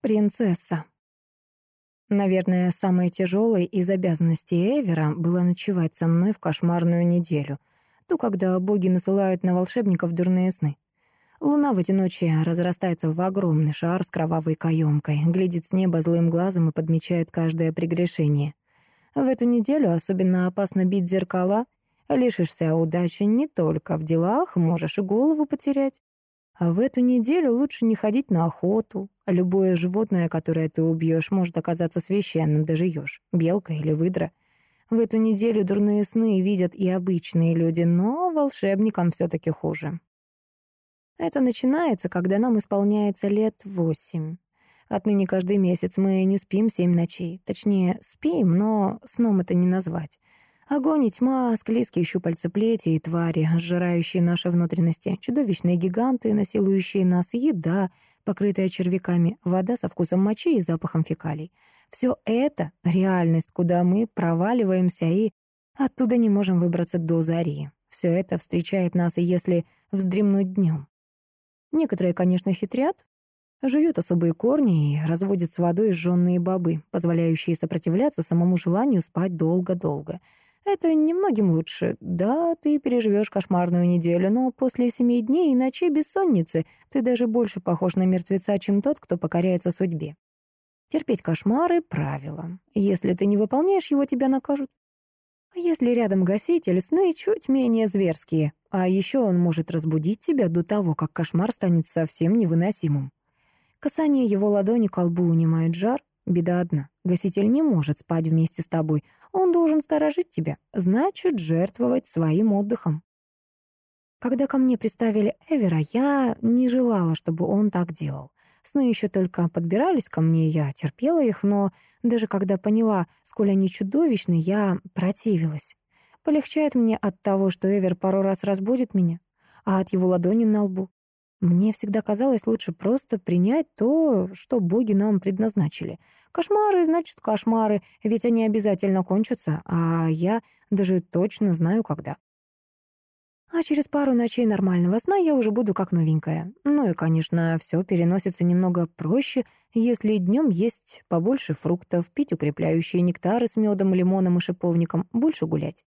Принцесса. Наверное, самой тяжелой из обязанностей Эвера было ночевать со мной в кошмарную неделю, ту, когда боги насылают на волшебников дурные сны. Луна в эти ночи разрастается в огромный шар с кровавой каемкой, глядит с неба злым глазом и подмечает каждое прегрешение. В эту неделю особенно опасно бить зеркала. Лишишься удачи не только в делах, можешь и голову потерять. А в эту неделю лучше не ходить на охоту. Любое животное, которое ты убьешь, может оказаться священным, даже еж, белка или выдра. В эту неделю дурные сны видят и обычные люди, но волшебникам все таки хуже. Это начинается, когда нам исполняется лет восемь. Отныне каждый месяц мы не спим семь ночей. Точнее, спим, но сном это не назвать. Огонь и тьма, склизкие щупальца плети и твари, сжирающие наши внутренности, чудовищные гиганты, насилующие нас, еда, покрытая червяками, вода со вкусом мочи и запахом фекалий. Все это — реальность, куда мы проваливаемся и оттуда не можем выбраться до зари. Все это встречает нас, если вздремнуть днем. Некоторые, конечно, хитрят, жуют особые корни и разводят с водой сжённые бобы, позволяющие сопротивляться самому желанию спать долго-долго — это немногим лучше. Да, ты переживешь кошмарную неделю, но после семи дней и ночей бессонницы ты даже больше похож на мертвеца, чем тот, кто покоряется судьбе. Терпеть кошмары — правило. Если ты не выполняешь его, тебя накажут. А если рядом гаситель, сны чуть менее зверские. А еще он может разбудить тебя до того, как кошмар станет совсем невыносимым. Касание его ладони к колбу унимает жар, Беда одна. Гаситель не может спать вместе с тобой. Он должен сторожить тебя. Значит, жертвовать своим отдыхом. Когда ко мне приставили Эвера, я не желала, чтобы он так делал. Сны еще только подбирались ко мне, я терпела их, но даже когда поняла, сколь они чудовищны, я противилась. Полегчает мне от того, что Эвер пару раз разбудит меня, а от его ладони на лбу. Мне всегда казалось лучше просто принять то, что боги нам предназначили. Кошмары, значит, кошмары, ведь они обязательно кончатся, а я даже точно знаю, когда. А через пару ночей нормального сна я уже буду как новенькая. Ну и, конечно, все переносится немного проще, если днем есть побольше фруктов, пить укрепляющие нектары с медом, лимоном и шиповником, больше гулять.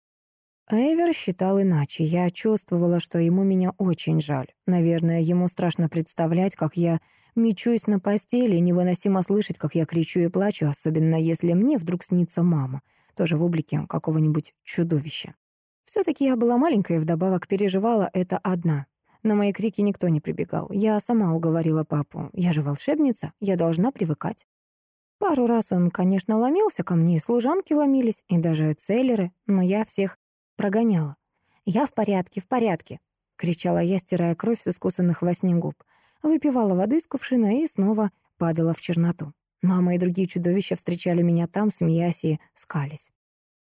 Эвер считал иначе. Я чувствовала, что ему меня очень жаль. Наверное, ему страшно представлять, как я мечусь на постели, невыносимо слышать, как я кричу и плачу, особенно если мне вдруг снится мама, тоже в облике какого-нибудь чудовища. Все-таки я была маленькая и вдобавок переживала это одна. На мои крики никто не прибегал. Я сама уговорила папу. Я же волшебница, я должна привыкать. Пару раз он, конечно, ломился ко мне, служанки ломились, и даже целлеры, но я всех Прогоняла. «Я в порядке, в порядке», — кричала я, стирая кровь с искусанных во сне губ. Выпивала воды из кувшина и снова падала в черноту. Мама и другие чудовища встречали меня там, смеясь и скались.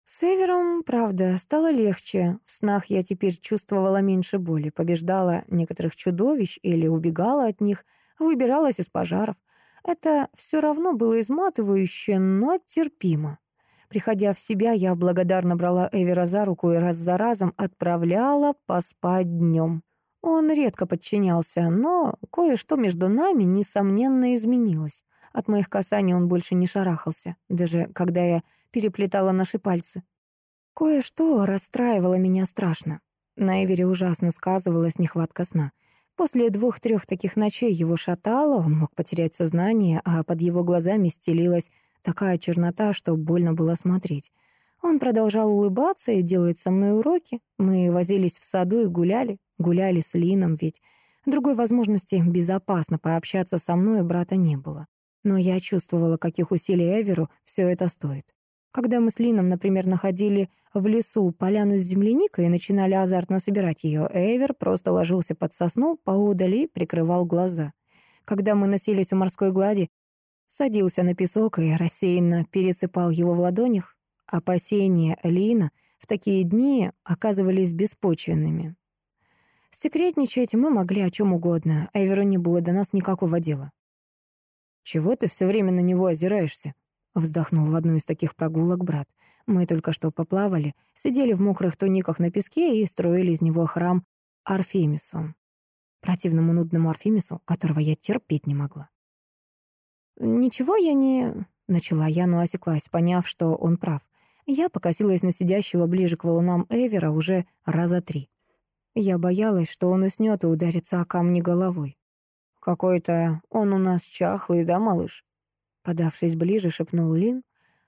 С Эвером, правда, стало легче. В снах я теперь чувствовала меньше боли, побеждала некоторых чудовищ или убегала от них, выбиралась из пожаров. Это все равно было изматывающе, но терпимо. Приходя в себя, я благодарно брала Эвера за руку и раз за разом отправляла поспать днем. Он редко подчинялся, но кое-что между нами, несомненно, изменилось. От моих касаний он больше не шарахался, даже когда я переплетала наши пальцы. Кое-что расстраивало меня страшно. На Эвере ужасно сказывалась нехватка сна. После двух-трех таких ночей его шатало, он мог потерять сознание, а под его глазами стелилась Такая чернота, что больно было смотреть. Он продолжал улыбаться и делать со мной уроки. Мы возились в саду и гуляли. Гуляли с Лином, ведь другой возможности безопасно пообщаться со мной брата не было. Но я чувствовала, каких усилий Эверу все это стоит. Когда мы с Лином, например, находили в лесу поляну с земляникой и начинали азартно собирать ее, Эвер просто ложился под сосну поодаль и прикрывал глаза. Когда мы носились у морской глади, садился на песок и рассеянно пересыпал его в ладонях. Опасения Лина в такие дни оказывались беспочвенными. Секретничать мы могли о чем угодно, а Эверу не было до нас никакого дела. «Чего ты все время на него озираешься?» — вздохнул в одну из таких прогулок брат. Мы только что поплавали, сидели в мокрых туниках на песке и строили из него храм Арфемису. Противному нудному Арфемису, которого я терпеть не могла. Ничего я не...» Начала я, но осеклась, поняв, что он прав. Я покосилась на сидящего ближе к валунам Эвера уже раза три. Я боялась, что он уснет и ударится о камни головой. «Какой-то он у нас чахлый, да, малыш?» Подавшись ближе, шепнул Лин.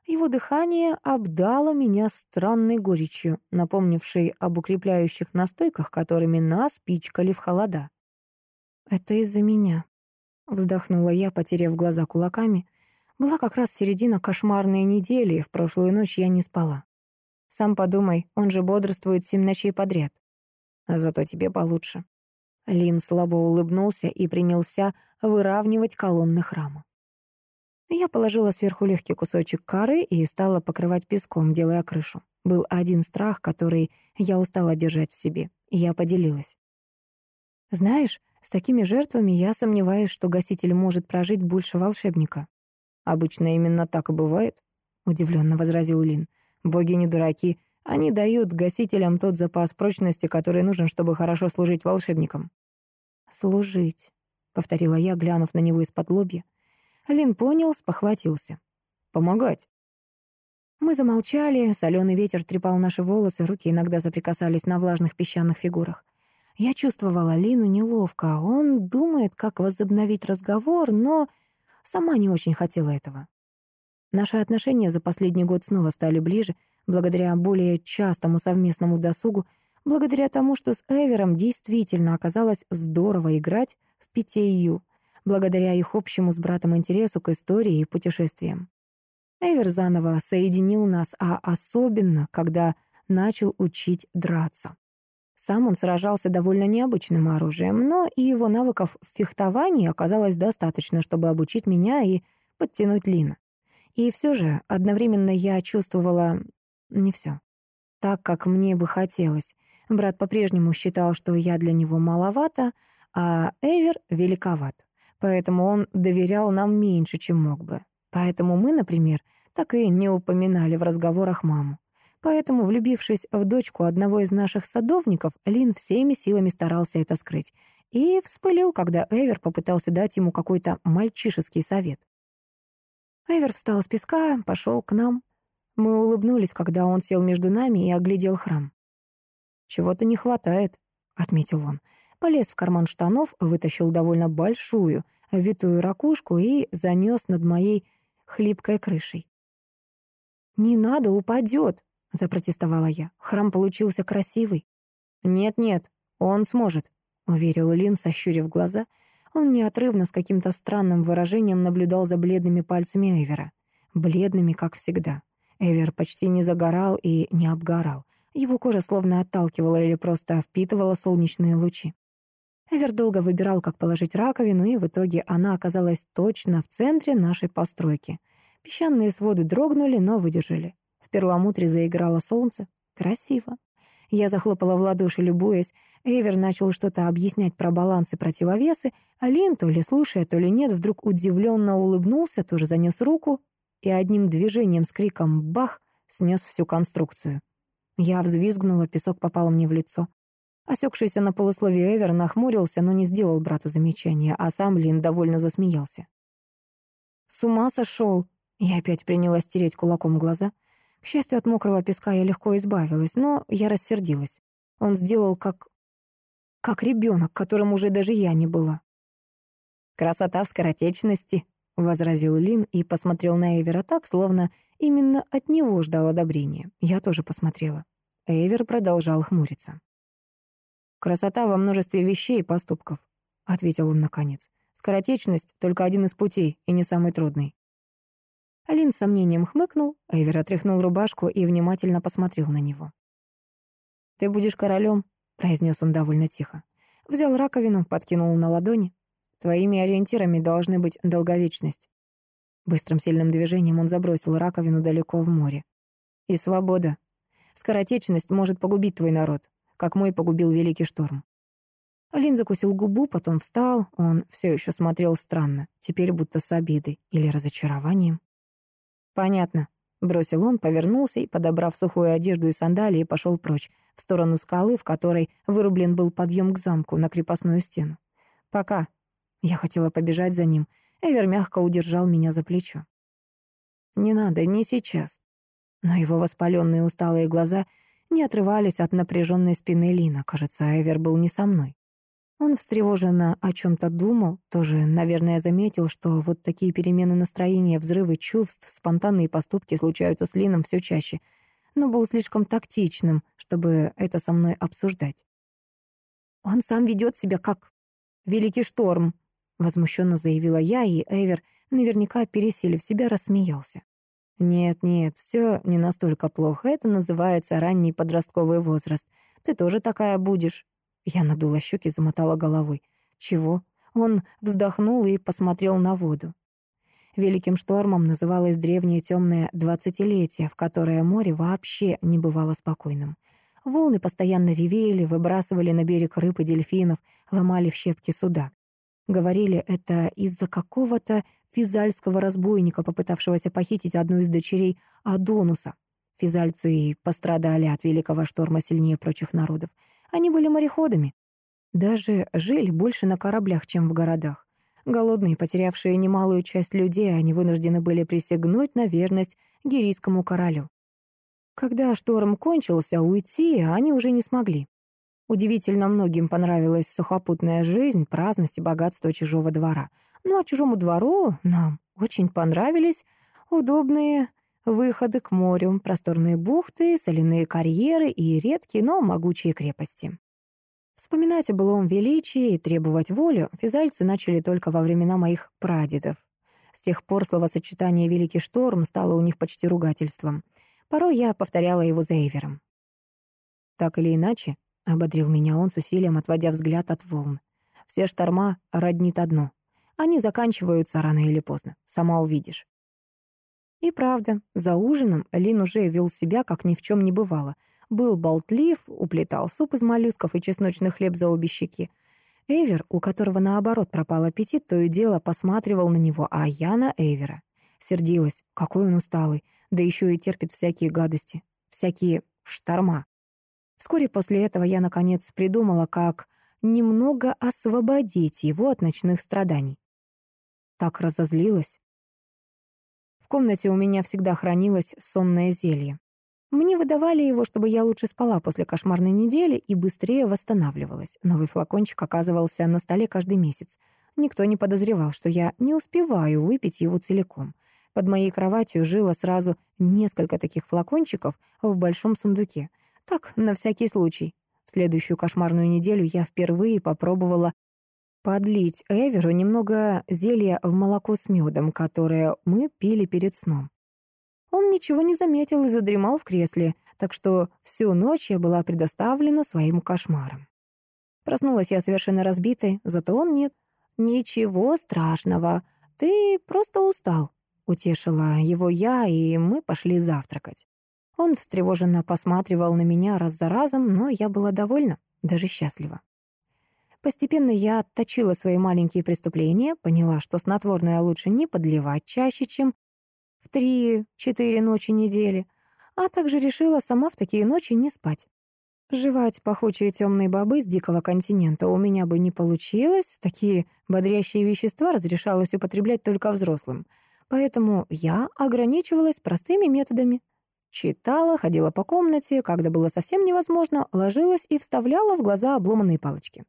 Его дыхание обдало меня странной горечью, напомнившей об укрепляющих настойках, которыми нас пичкали в холода. «Это из-за меня», — вздохнула я, потеряв глаза кулаками — была как раз середина кошмарной недели, и в прошлую ночь я не спала. Сам подумай, он же бодрствует семь ночей подряд. А зато тебе получше. Лин слабо улыбнулся и принялся выравнивать колонны храма. Я положила сверху легкий кусочек коры и стала покрывать песком, делая крышу. Был один страх, который я устала держать в себе, я поделилась. Знаешь, с такими жертвами я сомневаюсь, что гаситель может прожить больше волшебника. Обычно именно так и бывает, удивленно возразил Лин. Боги не дураки, они дают гасителям тот запас прочности, который нужен, чтобы хорошо служить волшебникам. Служить, повторила я, глянув на него из-под лобья. Лин понял, спохватился. Помогать. Мы замолчали, соленый ветер трепал наши волосы, руки иногда соприкасались на влажных песчаных фигурах. Я чувствовала Лину неловко. Он думает, как возобновить разговор, но Сама не очень хотела этого. Наши отношения за последний год снова стали ближе, благодаря более частому совместному досугу, благодаря тому, что с Эвером действительно оказалось здорово играть в питею, благодаря их общему с братом интересу к истории и путешествиям. Эвер заново соединил нас, а особенно, когда начал учить драться. Сам он сражался довольно необычным оружием, но и его навыков в фехтовании оказалось достаточно, чтобы обучить меня и подтянуть Лина. И все же одновременно я чувствовала не все. Так, как мне бы хотелось. Брат по-прежнему считал, что я для него маловато, а Эвер великоват. Поэтому он доверял нам меньше, чем мог бы. Поэтому мы, например, так и не упоминали в разговорах маму. Поэтому, влюбившись в дочку одного из наших садовников, Лин всеми силами старался это скрыть. И вспылил, когда Эвер попытался дать ему какой-то мальчишеский совет. Эвер встал с песка, пошел к нам. Мы улыбнулись, когда он сел между нами и оглядел храм. «Чего-то не хватает», — отметил он. Полез в карман штанов, вытащил довольно большую, витую ракушку и занес над моей хлипкой крышей. «Не надо, упадет», — запротестовала я. «Храм получился красивый». «Нет-нет, он сможет», — уверил Лин, сощурив глаза. Он неотрывно с каким-то странным выражением наблюдал за бледными пальцами Эвера. Бледными, как всегда. Эвер почти не загорал и не обгорал. Его кожа словно отталкивала или просто впитывала солнечные лучи. Эвер долго выбирал, как положить раковину, и в итоге она оказалась точно в центре нашей постройки. Песчаные своды дрогнули, но выдержали. В перламутре заиграло солнце. Красиво. Я захлопала в ладоши, любуясь. Эвер начал что-то объяснять про балансы противовесы, а Лин, то ли слушая, то ли нет, вдруг удивленно улыбнулся, тоже занес руку и одним движением с криком «бах!» снес всю конструкцию. Я взвизгнула, песок попал мне в лицо. Осекшийся на полусловие Эвер нахмурился, но не сделал брату замечания, а сам Лин довольно засмеялся. «С ума сошел!» Я опять принялась тереть кулаком глаза. К счастью, от мокрого песка я легко избавилась, но я рассердилась. Он сделал как... как ребенок, которым уже даже я не была. «Красота в скоротечности», — возразил Лин и посмотрел на Эвера так, словно именно от него ждал одобрения. Я тоже посмотрела. Эвер продолжал хмуриться. «Красота во множестве вещей и поступков», — ответил он наконец. «Скоротечность — только один из путей, и не самый трудный. Алин с сомнением хмыкнул, Эйвер отряхнул рубашку и внимательно посмотрел на него. «Ты будешь королем», — произнес он довольно тихо. Взял раковину, подкинул на ладони. «Твоими ориентирами должны быть долговечность». Быстрым сильным движением он забросил раковину далеко в море. «И свобода. Скоротечность может погубить твой народ, как мой погубил Великий Шторм». Алин закусил губу, потом встал. Он все еще смотрел странно, теперь будто с обидой или разочарованием. «Понятно», — бросил он, повернулся и, подобрав сухую одежду и сандалии, пошел прочь, в сторону скалы, в которой вырублен был подъем к замку на крепостную стену. «Пока». Я хотела побежать за ним. Эвер мягко удержал меня за плечо. «Не надо, не сейчас». Но его воспаленные усталые глаза не отрывались от напряженной спины Лина. Кажется, Эвер был не со мной. Он встревоженно о чем-то думал, тоже, наверное, заметил, что вот такие перемены настроения, взрывы чувств, спонтанные поступки случаются с Лином все чаще, но был слишком тактичным, чтобы это со мной обсуждать. «Он сам ведет себя как великий шторм», — возмущенно заявила я, и Эвер, наверняка пересилив себя, рассмеялся. «Нет, нет, все не настолько плохо. Это называется ранний подростковый возраст. Ты тоже такая будешь. Я надула щеки, замотала головой. Чего? Он вздохнул и посмотрел на воду. Великим штормом называлось древнее темное двадцатилетие, в которое море вообще не бывало спокойным. Волны постоянно ревели, выбрасывали на берег рыб и дельфинов, ломали в щепки суда. Говорили, это из-за какого-то физальского разбойника, попытавшегося похитить одну из дочерей Адонуса. Физальцы пострадали от великого шторма сильнее прочих народов. Они были мореходами. Даже жили больше на кораблях, чем в городах. Голодные, потерявшие немалую часть людей, они вынуждены были присягнуть на верность гирийскому королю. Когда шторм кончился, уйти они уже не смогли. Удивительно многим понравилась сухопутная жизнь, праздность и богатство чужого двора. Ну а чужому двору нам очень понравились удобные Выходы к морю, просторные бухты, соляные карьеры и редкие, но могучие крепости. Вспоминать о былом величии и требовать волю физальцы начали только во времена моих прадедов. С тех пор словосочетание «великий шторм» стало у них почти ругательством. Порой я повторяла его за Эйвером. «Так или иначе», — ободрил меня он с усилием, отводя взгляд от волн. «Все шторма роднит одно. Они заканчиваются рано или поздно, сама увидишь. И правда, за ужином Лин уже вел себя, как ни в чем не бывало. Был болтлив, уплетал суп из моллюсков и чесночный хлеб за обе щеки. Эвер, у которого наоборот пропал аппетит, то и дело посматривал на него, а я на Эвера. Сердилась, какой он усталый, да еще и терпит всякие гадости, всякие шторма. Вскоре после этого я, наконец, придумала, как немного освободить его от ночных страданий. Так разозлилась, комнате у меня всегда хранилось сонное зелье. Мне выдавали его, чтобы я лучше спала после кошмарной недели и быстрее восстанавливалась. Новый флакончик оказывался на столе каждый месяц. Никто не подозревал, что я не успеваю выпить его целиком. Под моей кроватью жило сразу несколько таких флакончиков в большом сундуке. Так, на всякий случай. В следующую кошмарную неделю я впервые попробовала подлить Эверу немного зелья в молоко с медом, которое мы пили перед сном. Он ничего не заметил и задремал в кресле, так что всю ночь я была предоставлена своим кошмарам. Проснулась я совершенно разбитой, зато он нет. «Ничего страшного, ты просто устал», — утешила его я, и мы пошли завтракать. Он встревоженно посматривал на меня раз за разом, но я была довольна, даже счастлива. Постепенно я отточила свои маленькие преступления, поняла, что снотворное лучше не подливать чаще, чем в три-четыре ночи недели, а также решила сама в такие ночи не спать. Жевать пахучие темные бобы с дикого континента у меня бы не получилось, такие бодрящие вещества разрешалось употреблять только взрослым, поэтому я ограничивалась простыми методами. Читала, ходила по комнате, когда было совсем невозможно, ложилась и вставляла в глаза обломанные палочки.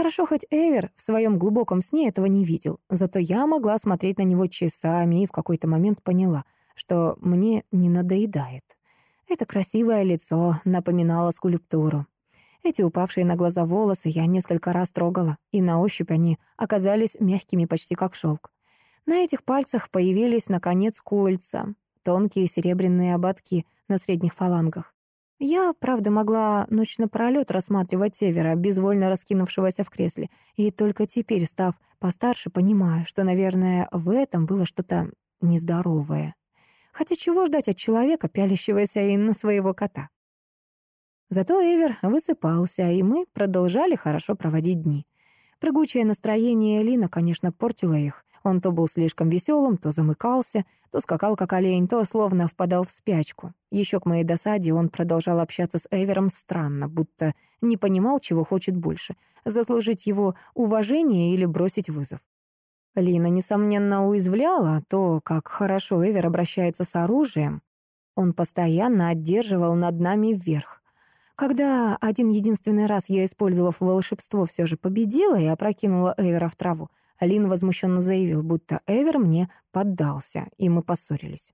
Хорошо, хоть Эвер в своем глубоком сне этого не видел, зато я могла смотреть на него часами и в какой-то момент поняла, что мне не надоедает. Это красивое лицо напоминало скульптуру. Эти упавшие на глаза волосы я несколько раз трогала, и на ощупь они оказались мягкими почти как шелк. На этих пальцах появились, наконец, кольца, тонкие серебряные ободки на средних фалангах. Я, правда, могла ночь напролёт рассматривать Севера, безвольно раскинувшегося в кресле, и только теперь, став постарше, понимаю, что, наверное, в этом было что-то нездоровое. Хотя чего ждать от человека, пялящегося и на своего кота? Зато Эвер высыпался, и мы продолжали хорошо проводить дни. Прыгучее настроение Лина, конечно, портило их. Он то был слишком веселым, то замыкался, то скакал как олень, то словно впадал в спячку. Еще к моей досаде он продолжал общаться с Эвером странно, будто не понимал, чего хочет больше — заслужить его уважение или бросить вызов. Лина, несомненно, уязвляла то, как хорошо Эвер обращается с оружием. Он постоянно одерживал над нами вверх. Когда один единственный раз я, использовав волшебство, все же победила и опрокинула Эвера в траву, Лин возмущенно заявил, будто Эвер мне поддался, и мы поссорились.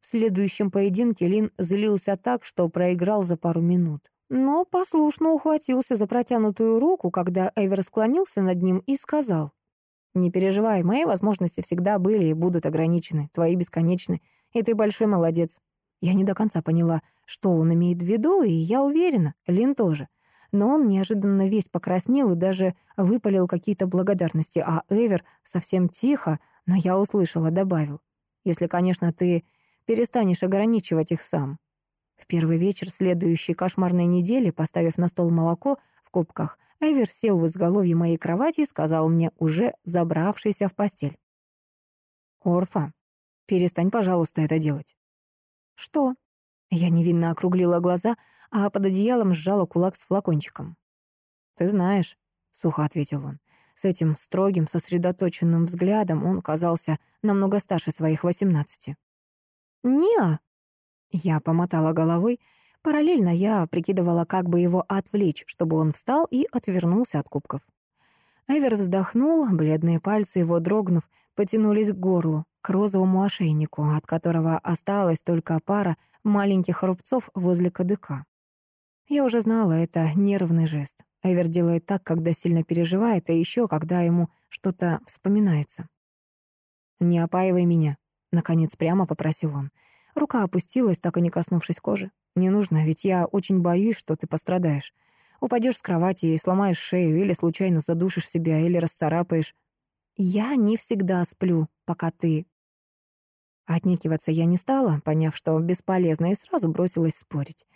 В следующем поединке Лин злился так, что проиграл за пару минут. Но послушно ухватился за протянутую руку, когда Эвер склонился над ним и сказал, «Не переживай, мои возможности всегда были и будут ограничены, твои бесконечны, и ты большой молодец. Я не до конца поняла, что он имеет в виду, и я уверена, Лин тоже. Но он неожиданно весь покраснел и даже выпалил какие-то благодарности, а Эвер совсем тихо, но я услышала, добавил. «Если, конечно, ты перестанешь ограничивать их сам». В первый вечер следующей кошмарной недели, поставив на стол молоко в кубках, Эвер сел в изголовье моей кровати и сказал мне, уже забравшийся в постель. «Орфа, перестань, пожалуйста, это делать». «Что?» Я невинно округлила глаза, а под одеялом сжала кулак с флакончиком. «Ты знаешь», — сухо ответил он. С этим строгим, сосредоточенным взглядом он казался намного старше своих восемнадцати. «Не-а», я помотала головой. Параллельно я прикидывала, как бы его отвлечь, чтобы он встал и отвернулся от кубков. Эвер вздохнул, бледные пальцы его дрогнув, потянулись к горлу к розовому ошейнику, от которого осталась только пара маленьких рубцов возле кадыка. Я уже знала, это нервный жест. Эвер делает так, когда сильно переживает, и еще, когда ему что-то вспоминается. «Не опаивай меня», — наконец прямо попросил он. Рука опустилась, так и не коснувшись кожи. «Не нужно, ведь я очень боюсь, что ты пострадаешь. Упадешь с кровати и сломаешь шею, или случайно задушишь себя, или расцарапаешь. Я не всегда сплю, пока ты Отнекиваться я не стала, поняв, что бесполезно, и сразу бросилась спорить.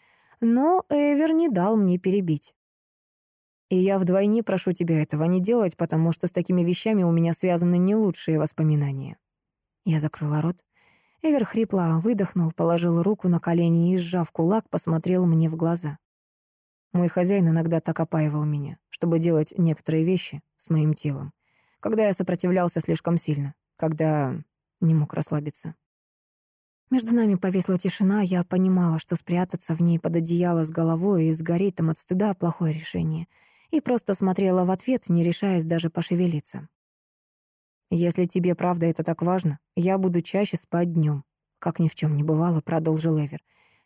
Но Эвер не дал мне перебить. И я вдвойне прошу тебя этого не делать, потому что с такими вещами у меня связаны не лучшие воспоминания. Я закрыла рот. Эвер хрипло выдохнул, положил руку на колени и, сжав кулак, посмотрел мне в глаза. Мой хозяин иногда так опаивал меня, чтобы делать некоторые вещи с моим телом, когда я сопротивлялся слишком сильно, когда не мог расслабиться. Между нами повесла тишина, я понимала, что спрятаться в ней под одеяло с головой и сгореть там от стыда — плохое решение, и просто смотрела в ответ, не решаясь даже пошевелиться. «Если тебе правда это так важно, я буду чаще спать днем», — как ни в чем не бывало, продолжил Эвер.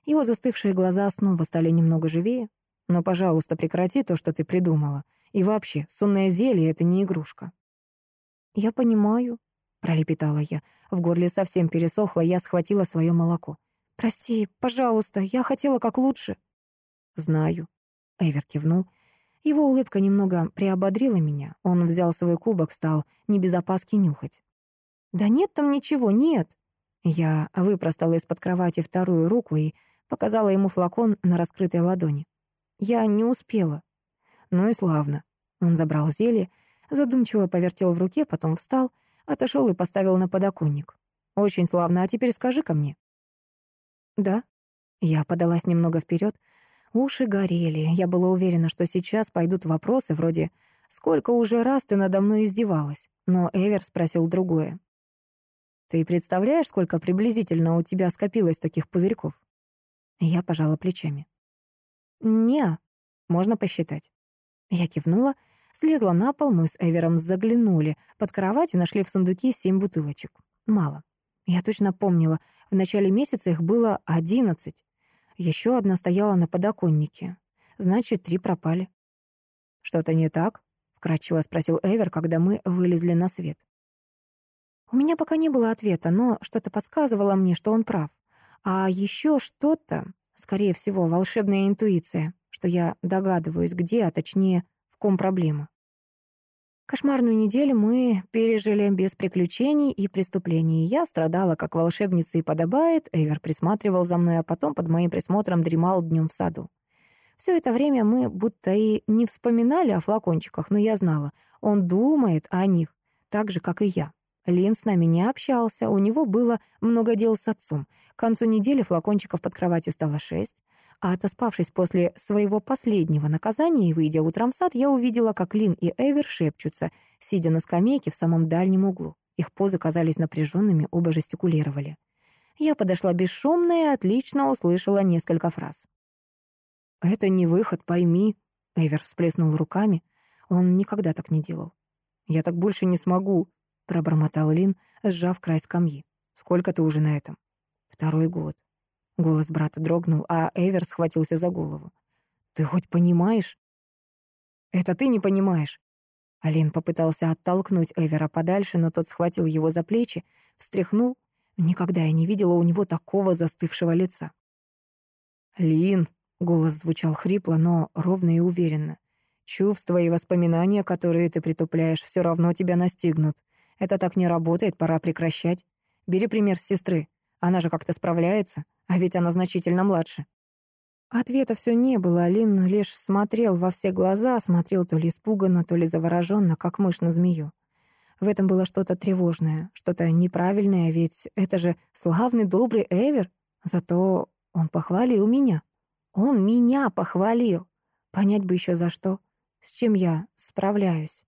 Его застывшие глаза снова стали немного живее. «Но, пожалуйста, прекрати то, что ты придумала. И вообще, сонное зелье — это не игрушка». «Я понимаю», — пролепетала я. В горле совсем пересохло, я схватила свое молоко. «Прости, пожалуйста, я хотела как лучше». «Знаю», — Эвер кивнул. Его улыбка немного приободрила меня. Он взял свой кубок, стал не без опаски нюхать. «Да нет там ничего, нет». Я выпростала из-под кровати вторую руку и показала ему флакон на раскрытой ладони. Я не успела. Ну и славно. Он забрал зелье, задумчиво повертел в руке, потом встал — Отошел и поставил на подоконник. «Очень славно, а теперь скажи-ка мне». «Да». Я подалась немного вперед. Уши горели. Я была уверена, что сейчас пойдут вопросы вроде «Сколько уже раз ты надо мной издевалась?» Но Эвер спросил другое. «Ты представляешь, сколько приблизительно у тебя скопилось таких пузырьков?» Я пожала плечами. «Не, можно посчитать». Я кивнула Слезла на пол, мы с Эвером заглянули. Под кровать и нашли в сундуке семь бутылочек. Мало. Я точно помнила, в начале месяца их было одиннадцать. Еще одна стояла на подоконнике. Значит, три пропали. «Что-то не так?» — вкратчиво спросил Эвер, когда мы вылезли на свет. У меня пока не было ответа, но что-то подсказывало мне, что он прав. А еще что-то, скорее всего, волшебная интуиция, что я догадываюсь, где, а точнее, в ком проблема. Кошмарную неделю мы пережили без приключений и преступлений. Я страдала, как волшебница и подобает, Эвер присматривал за мной, а потом под моим присмотром дремал днем в саду. Все это время мы будто и не вспоминали о флакончиках, но я знала, он думает о них, так же, как и я. Лин с нами не общался, у него было много дел с отцом. К концу недели флакончиков под кроватью стало шесть. А отоспавшись после своего последнего наказания и выйдя утром в сад, я увидела, как Лин и Эвер шепчутся, сидя на скамейке в самом дальнем углу. Их позы казались напряженными, оба жестикулировали. Я подошла бесшумно и отлично услышала несколько фраз. «Это не выход, пойми», — Эвер всплеснул руками. Он никогда так не делал. «Я так больше не смогу», — пробормотал Лин, сжав край скамьи. «Сколько ты уже на этом?» «Второй год». Голос брата дрогнул, а Эвер схватился за голову. «Ты хоть понимаешь?» «Это ты не понимаешь». Алин попытался оттолкнуть Эвера подальше, но тот схватил его за плечи, встряхнул. Никогда я не видела у него такого застывшего лица. «Лин», — голос звучал хрипло, но ровно и уверенно. «Чувства и воспоминания, которые ты притупляешь, все равно тебя настигнут. Это так не работает, пора прекращать. Бери пример с сестры. Она же как-то справляется, а ведь она значительно младше». Ответа все не было, Лин лишь смотрел во все глаза, смотрел то ли испуганно, то ли завороженно, как мышь на змею. В этом было что-то тревожное, что-то неправильное, ведь это же славный, добрый Эвер. Зато он похвалил меня. Он меня похвалил. Понять бы еще за что. С чем я справляюсь.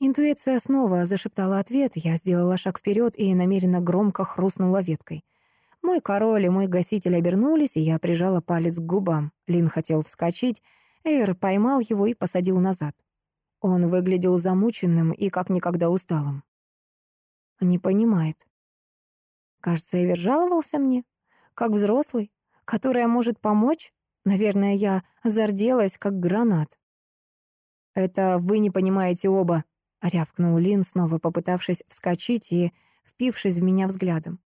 Интуиция снова зашептала ответ, я сделала шаг вперед и намеренно громко хрустнула веткой. Мой король и мой гаситель обернулись, и я прижала палец к губам. Лин хотел вскочить, Эйр поймал его и посадил назад. Он выглядел замученным и как никогда усталым. Не понимает. Кажется, Эвер жаловался мне, как взрослый, которая может помочь. Наверное, я зарделась, как гранат. «Это вы не понимаете оба», — рявкнул Лин, снова попытавшись вскочить и впившись в меня взглядом.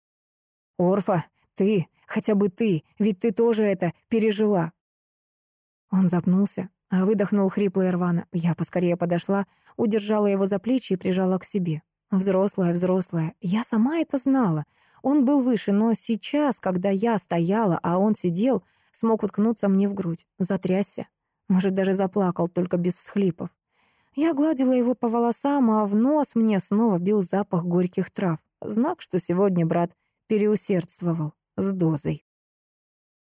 «Орфа, ты, хотя бы ты, ведь ты тоже это пережила». Он запнулся, а выдохнул хрипло и рвано. Я поскорее подошла, удержала его за плечи и прижала к себе. Взрослая, взрослая. Я сама это знала. Он был выше, но сейчас, когда я стояла, а он сидел, смог уткнуться мне в грудь. Затрясся. Может, даже заплакал, только без схлипов. Я гладила его по волосам, а в нос мне снова бил запах горьких трав. Знак, что сегодня брат переусердствовал с дозой.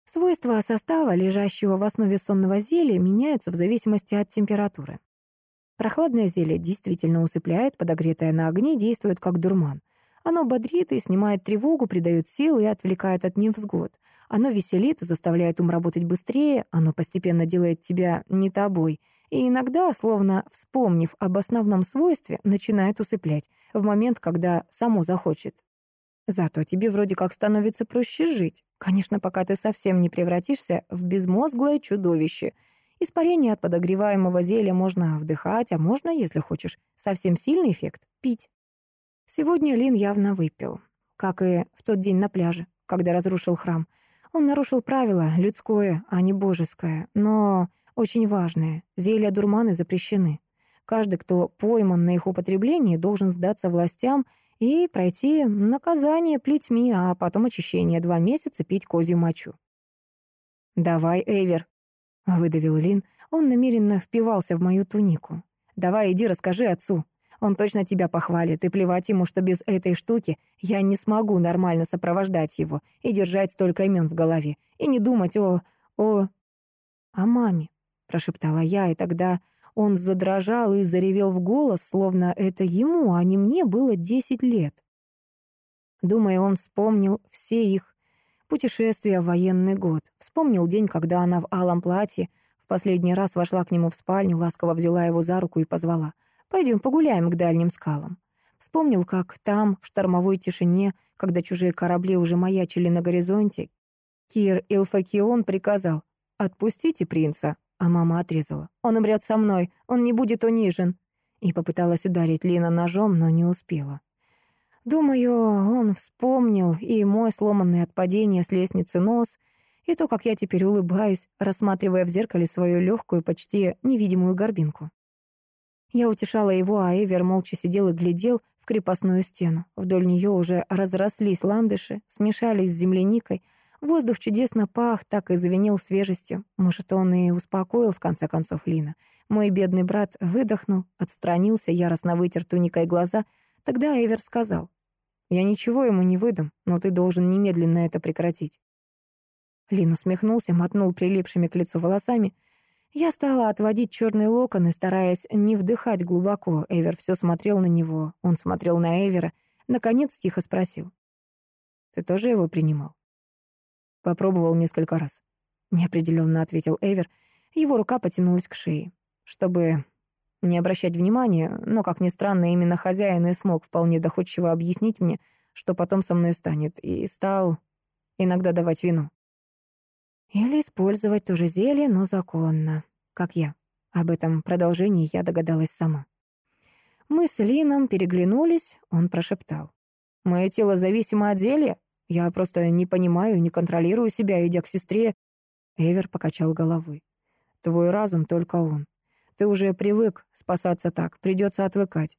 Свойства состава, лежащего в основе сонного зелья, меняются в зависимости от температуры. Прохладное зелье действительно усыпляет, подогретое на огне действует как дурман. Оно бодрит и снимает тревогу, придает силы и отвлекает от невзгод. Оно веселит и заставляет ум работать быстрее, оно постепенно делает тебя не тобой. И иногда, словно вспомнив об основном свойстве, начинает усыплять в момент, когда само захочет. Зато тебе вроде как становится проще жить. Конечно, пока ты совсем не превратишься в безмозглое чудовище. Испарение от подогреваемого зелья можно вдыхать, а можно, если хочешь, совсем сильный эффект — пить. Сегодня Лин явно выпил, как и в тот день на пляже, когда разрушил храм. Он нарушил правила, людское, а не божеское, но очень важное. Зелья дурманы запрещены. Каждый, кто пойман на их употреблении, должен сдаться властям — и пройти наказание плетьми, а потом очищение два месяца пить козью мочу. «Давай, Эвер», — выдавил Лин. Он намеренно впивался в мою тунику. «Давай, иди расскажи отцу. Он точно тебя похвалит, и плевать ему, что без этой штуки я не смогу нормально сопровождать его и держать столько имен в голове, и не думать о... о... о маме», — прошептала я, и тогда он задрожал и заревел в голос, словно это ему, а не мне, было десять лет. Думаю, он вспомнил все их путешествия в военный год. Вспомнил день, когда она в алом платье в последний раз вошла к нему в спальню, ласково взяла его за руку и позвала. «Пойдем погуляем к дальним скалам». Вспомнил, как там, в штормовой тишине, когда чужие корабли уже маячили на горизонте, Кир Илфакион приказал «Отпустите принца». А мама отрезала. «Он умрет со мной, он не будет унижен». И попыталась ударить Лина ножом, но не успела. Думаю, он вспомнил и мой сломанный от падения с лестницы нос, и то, как я теперь улыбаюсь, рассматривая в зеркале свою легкую, почти невидимую горбинку. Я утешала его, а Эвер молча сидел и глядел в крепостную стену. Вдоль нее уже разрослись ландыши, смешались с земляникой, Воздух чудесно пах, так и звенел свежестью. Может, он и успокоил, в конце концов, Лина. Мой бедный брат выдохнул, отстранился, яростно вытер туникой глаза. Тогда Эвер сказал, «Я ничего ему не выдам, но ты должен немедленно это прекратить». Лин усмехнулся, мотнул прилипшими к лицу волосами. Я стала отводить черные локоны, стараясь не вдыхать глубоко. Эвер все смотрел на него, он смотрел на Эвера. Наконец тихо спросил. «Ты тоже его принимал?» Попробовал несколько раз. Неопределенно ответил Эвер. Его рука потянулась к шее. Чтобы не обращать внимания, но, как ни странно, именно хозяин и смог вполне доходчиво объяснить мне, что потом со мной станет, и стал иногда давать вино. Или использовать то же зелье, но законно, как я. Об этом продолжении я догадалась сама. Мы с Лином переглянулись, он прошептал. «Мое тело зависимо от зелья? Я просто не понимаю, не контролирую себя, идя к сестре». Эвер покачал головой. «Твой разум только он. Ты уже привык спасаться так, придется отвыкать».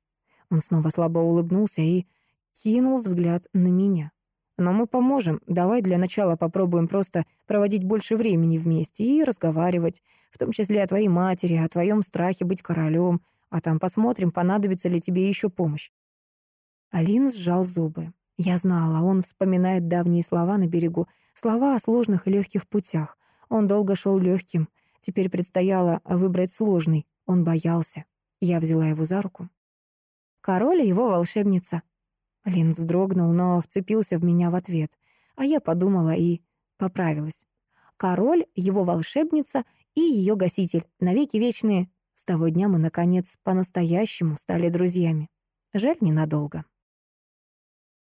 Он снова слабо улыбнулся и кинул взгляд на меня. «Но мы поможем. Давай для начала попробуем просто проводить больше времени вместе и разговаривать, в том числе о твоей матери, о твоем страхе быть королем, а там посмотрим, понадобится ли тебе еще помощь». Алин сжал зубы. Я знала, он вспоминает давние слова на берегу, слова о сложных и легких путях. Он долго шел легким, теперь предстояло выбрать сложный. Он боялся. Я взяла его за руку. Король и его волшебница. Лин вздрогнул, но вцепился в меня в ответ. А я подумала и поправилась. Король, его волшебница и ее гаситель, навеки вечные. С того дня мы, наконец, по-настоящему стали друзьями. Жаль, ненадолго.